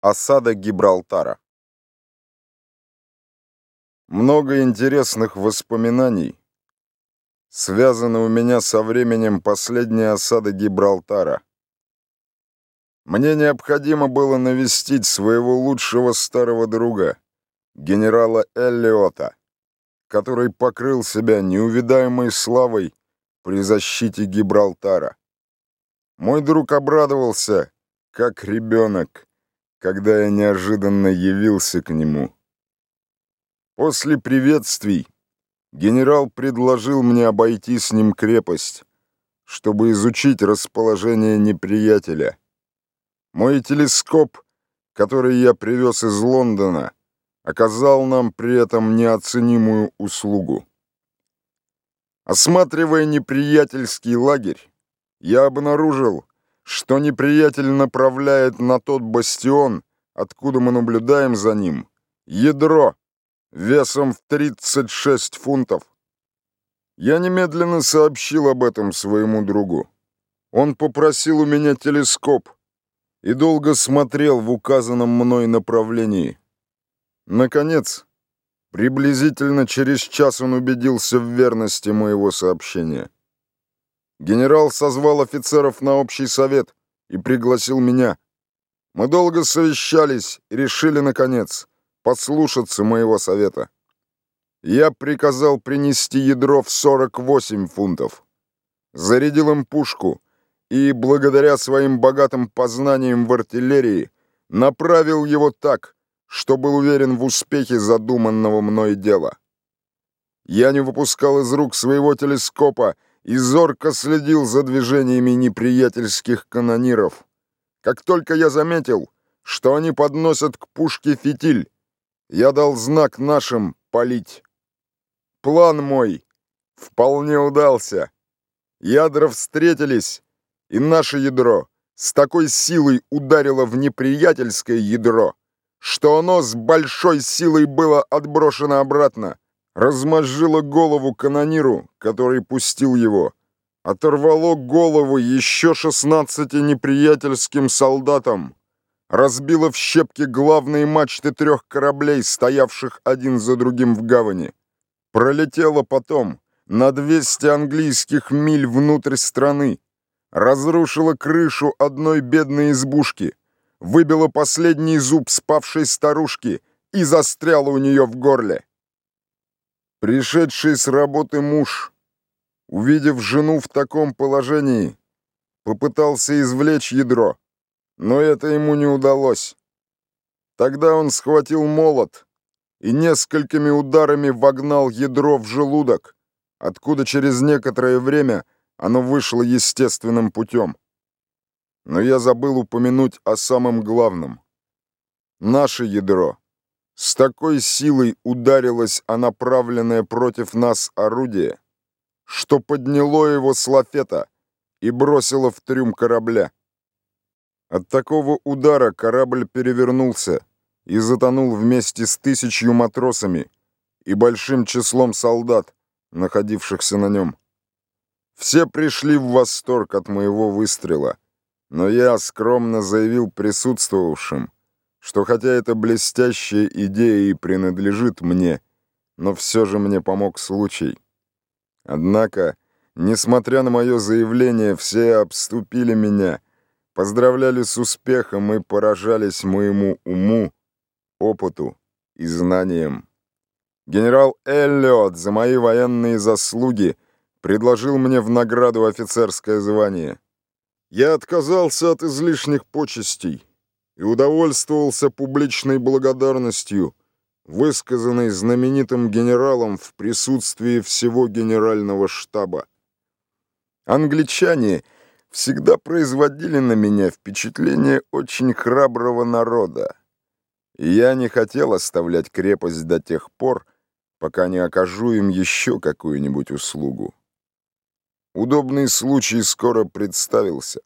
Осада Гибралтара. Много интересных воспоминаний связано у меня со временем последней осады Гибралтара. Мне необходимо было навестить своего лучшего старого друга, генерала Эллиота, который покрыл себя неувидаемой славой при защите Гибралтара. Мой друг обрадовался, как ребенок, когда я неожиданно явился к нему. После приветствий генерал предложил мне обойти с ним крепость, чтобы изучить расположение неприятеля. Мой телескоп, который я привез из Лондона, оказал нам при этом неоценимую услугу. Осматривая неприятельский лагерь, я обнаружил, что неприятель направляет на тот бастион, откуда мы наблюдаем за ним, ядро весом в 36 фунтов. Я немедленно сообщил об этом своему другу. Он попросил у меня телескоп и долго смотрел в указанном мной направлении. Наконец, приблизительно через час он убедился в верности моего сообщения. Генерал созвал офицеров на общий совет и пригласил меня. Мы долго совещались и решили, наконец, послушаться моего совета. Я приказал принести ядро в 48 фунтов. Зарядил им пушку и, благодаря своим богатым познаниям в артиллерии, направил его так, что был уверен в успехе задуманного мной дела. Я не выпускал из рук своего телескопа и зорко следил за движениями неприятельских канониров. Как только я заметил, что они подносят к пушке фитиль, я дал знак нашим палить. План мой вполне удался. Ядра встретились, и наше ядро с такой силой ударило в неприятельское ядро, что оно с большой силой было отброшено обратно, размозжило голову канониру, который пустил его, оторвало голову еще шестнадцати неприятельским солдатам, разбило в щепки главные мачты трех кораблей, стоявших один за другим в гавани, пролетело потом на 200 английских миль внутрь страны, разрушило крышу одной бедной избушки, выбило последний зуб спавшей старушки и застряло у нее в горле. Пришедший с работы муж, увидев жену в таком положении, попытался извлечь ядро, но это ему не удалось. Тогда он схватил молот и несколькими ударами вогнал ядро в желудок, откуда через некоторое время оно вышло естественным путем. Но я забыл упомянуть о самом главном. Наше ядро с такой силой ударилось о направленное против нас орудие, что подняло его с лафета и бросило в трюм корабля. От такого удара корабль перевернулся и затонул вместе с тысячью матросами и большим числом солдат, находившихся на нем. Все пришли в восторг от моего выстрела, но я скромно заявил присутствовавшим, что хотя эта блестящая идея и принадлежит мне, но все же мне помог случай. Однако, несмотря на мое заявление, все обступили меня, поздравляли с успехом и поражались моему уму, опыту и знаниям. Генерал Эллиот за мои военные заслуги предложил мне в награду офицерское звание. Я отказался от излишних почестей и удовольствовался публичной благодарностью, высказанной знаменитым генералом в присутствии всего генерального штаба. Англичане всегда производили на меня впечатление очень храброго народа, и я не хотел оставлять крепость до тех пор, пока не окажу им еще какую-нибудь услугу. Удобный случай скоро представился.